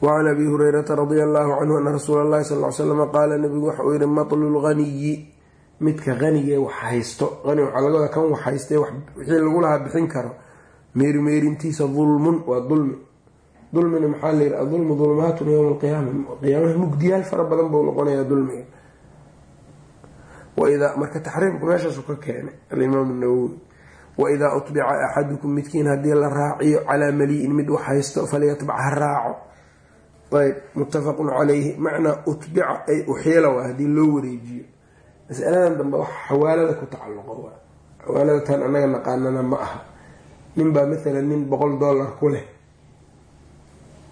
wacan abi hurayrata radia allahu canhu ana rasuula allahi sal l slama qaala nabigu waxa uu yihi matlu lganiyi midka qanigee wax haysto qani waxaa laga wadaa kan wax haystee wixii lagu lahaa bixin karo meerimeerintiisa dulmun waa dulmi. Dulmina maxaa la yidhi adulmu dulmaatun yowma alqiyaama. Qiyaamaha mugdiyaal fara badan buu noqonayaa dulmiga. Marka taxriimku meeshaasu ka keenay alimaam nawowi waidaa utbica axadukum midkiin haddii la raaciyo calaa malii'in mid wax haysto falyatbac ha raaco. Ayb muttafaqun calayhi. Macnaa utbica ay uxiila waa haddii loo wareejiyo. Masaladan dambe wax xawaalada ku tacalluqo waa. Xawaalada tan annaga naqaanana ma aha ninbaa maalan nin boqol dollar ku leh.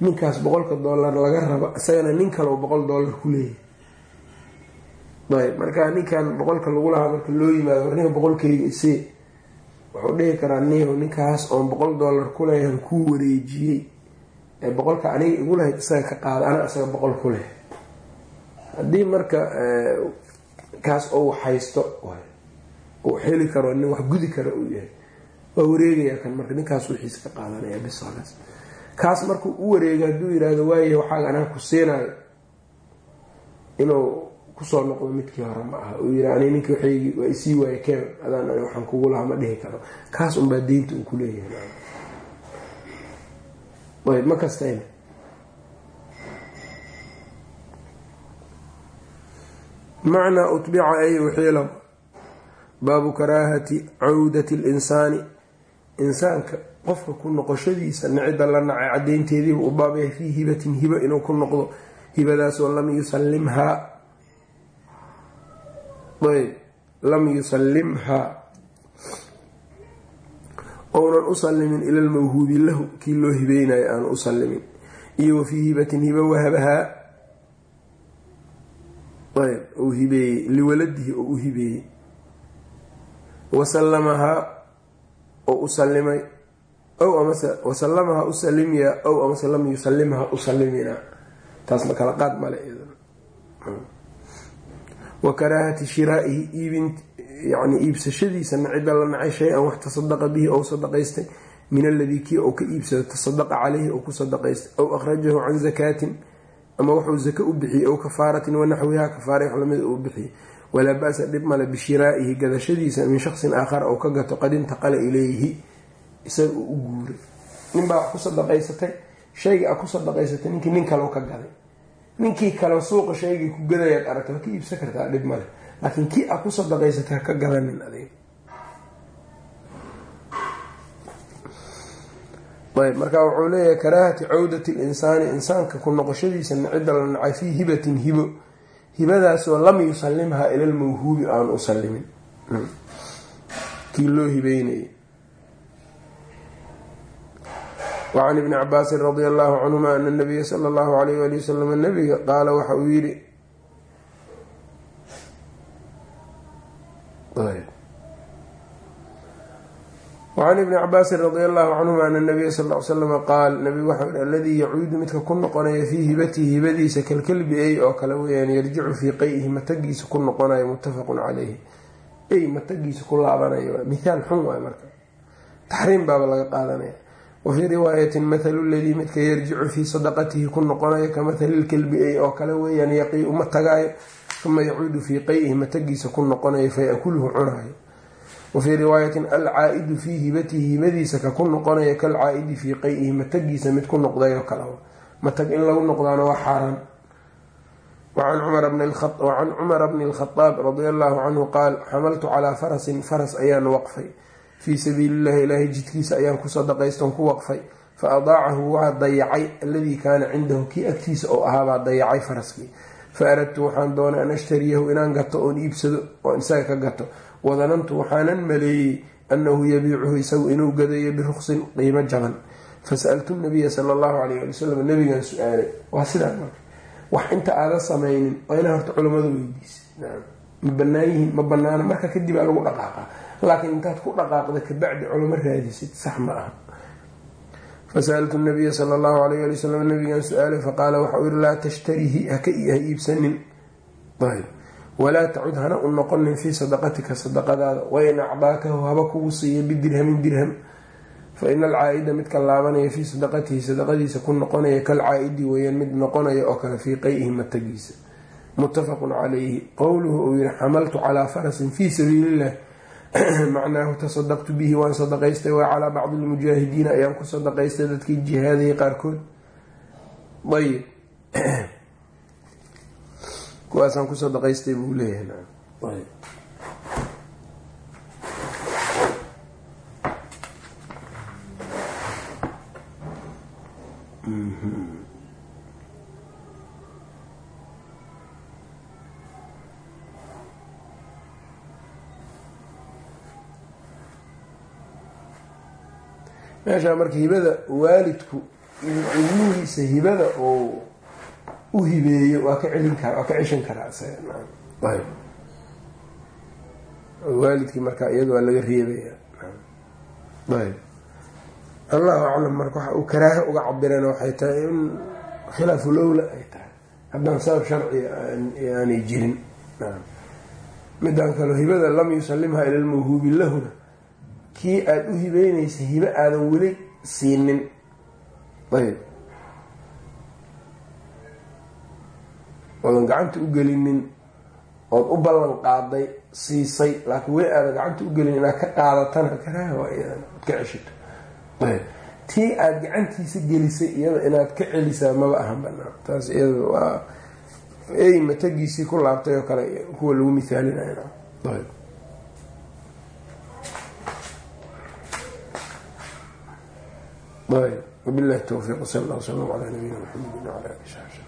Ninkaas boqolka dollar laga rabo isagana nin kale oo boqol dollar ku leeyahay. Ayb marka ninkan boqolka lagu lahaa marka loo yimaado warninka boqolkayga isee wuxuu dhihi karaa niyo ninkaas oon boqol dollar ku leeyahan kuu wareejiyey. Ee boqolka aniga igu lahayd isaga ka qaada ana isaga boqol ku leh. Haddii marka kaas oo haysto uu heli karo nin wax gudi kara uu yahay waa wareegaya kan marka ninkaas wixiis ka qaadanaya kaas markuu u wareega hadduu yihahdo waayahay waxaaga anaa ku siinayo inuu ku soo noqdo midkii hore ma aha. Uu yiri ani ninki waxaygii waa isii waaye keen adaan ani waxaan kugu lahaa ma dhihi karo. Kaas unbaa deynta uu ku leeyahay. Ayb ma kastayna macnaa utbica ay uxiila baabu karaahati cawdati linsaani insaanka qofka ku noqoshadiisa nicida la nacay cadeynteediiba u baabaya fii hibatin hibo inuu ku noqdo hibadaasoo lam yusalimhaa ayb lam yusalimhaa ounan u salimin ila lmawhuubi lahu kii loo hibeynayo aanu u salimin iyo wa fii hibatin hibo wahabahaa ayb uu hibeeyey liwaladihi oo u hibeeyey. Wasalamahaa oo u salimay ow amase wasalamahaa u salimiyaa ow amase lam yusalimhaa u salimina taas ma kala qaad male wa karaahati shiraa'ihi iibin yani iibsashadiisa nacida la nacay shay-an wax tasadaqa bihi ou sadaqaystay min aladii kii ou ka iibsado tasadaqa caleyhi ou ku sadaqaystay ow akhrajahu can zakaatin ama wuxuu zaka u bixiyey ow kafaaratin wanaxwihaa kafaara wax lamida uu bixiyey walaa ba-sa dhib male bishiraa'ihi gadashadiisa min shaksin aakhara ou ka gato qad intaqala ileyhi isaga u guuray. Ninbaa wax ku sadaqaysatay shaygii a ku sadaqaysatay ninkii nin kaleo ka gaday. Ninkii kale suuqa shaygii ku gadayaad aragta waa ka iibsan kartaa dhib male laakiin kii a ku sadaqaysatay ha ka gadanin adig ayb marka wuxuu leeyahay karaahati cawdati linsaani insaanka ku noqoshadiisa nicida la nacay fii hibatin hibo hibadaasoo lam yusalimhaa ila lmawhuubi aan u salimin kii loo hibeynayay wacan ibni cabaasin radia allahu canhuma ana nabiya sala allahu alayh wali wasalam nabiga qaala waxa uu wacan ibni cabaasin radia allahu canhuma ana nabiya sal l slama qaal nabigu waxau yihi aladii yacuudu midka ku noqonaya fii hibatihi hibadiisa kalkalbi ey oo kale weyaan yarjicu fii qey'ihi matagiisa ku noqonayo muttafaqun caleyhi ey matagiisa ku laabanayo mithaal xun waay marka taxriim baaba laga qaadanaya wafii riwaayatin mathalu ladii midka yarjicu fii sadaqatihi ku noqonayo ka mathali lkalbi ey oo kale weeyaan yaqii uma tagaayo uma yacuudu fii qey'ihi matagiisa ku noqonayo fayakulhu cunayo wafii riwaayatin alcaa-idu fii hibatihi hibadiisa ka ku noqonaya kalcaa-idi fii qey'ihi matagiisa mid ku noqdayo kale matag in lagu noqdaana waa xaaraan wacan cumara bni lkhadaab radia allahu canhu qaal xamaltu calaa farasin faras ayaan waqfay fii sabiilillahi ilaahay jidkiisa ayaan ku sadaqayston ku waqfay fa adaacahu waa dayacay alladii kaana cindahu kii agtiisa oo ahaabaa dayacay faraskii fa aradtu waxaan doonay an ashtariyahu inaan gato oon iibsado oon isaga ka gato wadanantu waxaanan maleeyey annahu yabiicuhu isagu inuu gadayo biruksin qiimo jaban. Fasa'altu nabiya sala allahu calayh ali wasalam nabigaan su'aalay. Waa sidaa marka wax inta aadan samaynin waa inaa horta culamada weydiisa ma banaan ma banaana marka kadib aa lagu dhaqaaqa laakiin intaad ku dhaqaaqda kabacdi culamo raadisid sax ma aha. Fasa'altu nabiya sala allahu alayh ali wasalam nabigaan su'aalay faqaala waxau yihi laa tashtarihi haka ha iibsanin walaa tacud hana u noqonin fii sadaqatika sadaqadaada wain acdaakahu haba kugu siiya bidirhamin dirham fa ina alcaa-ida midka laabanaya fii sadaqatihi sadaqadiisa ku noqonaya kalcaa-idi weyaan mid noqonaya oo kale fii qey'ihi matagiisa. Muttafaqun calayhi. Qowluhu uu yihi xamaltu calaa farasin fii sabiili illah macnaahu tasadaqtu bihi waan sadaqaystay waa calaa bacdi lmujaahidiina ayaan ku sadaqaystay dadkii jihaadayay qaarkood. Ayb kuwaasaan ku sadaqaystay buu leeyahay. Meeshaa marka hibada waalidku ilmihiisa hibada oo u hibeeyo waa ka celin kara waa ka ceshan karaa waalidkii marka iyada waa laga reebaya allahu aclam marka waxa uu karaaha uga cabirana waxay tahay in khilaaful owla ay tahay. Haddaan sabab sharci aanay jirin. Midaan kaleo hibada lam yusalimha ila lmawhuubi lahuna. Kii aada u hibeynaysa hibe aadan weli siinin. Ayb oodan gacanta u gelinin ood u ballan qaaday siisay laakiin weli aadan gacanta u gelin inaad ka qaadatana karaaha waa iyada ad ka ceshito ayb. Tii aada gacantiisa gelisay iyada inaad ka celisaa maba ahan banaan taas iyada waa ey matagiisii ku laabtay oo kale kuwa lagu mithaalinayo ayb. Ayb. Wabilahi towfiiq sal alla slam calaa nabiyina maxamedi wala ali saxbi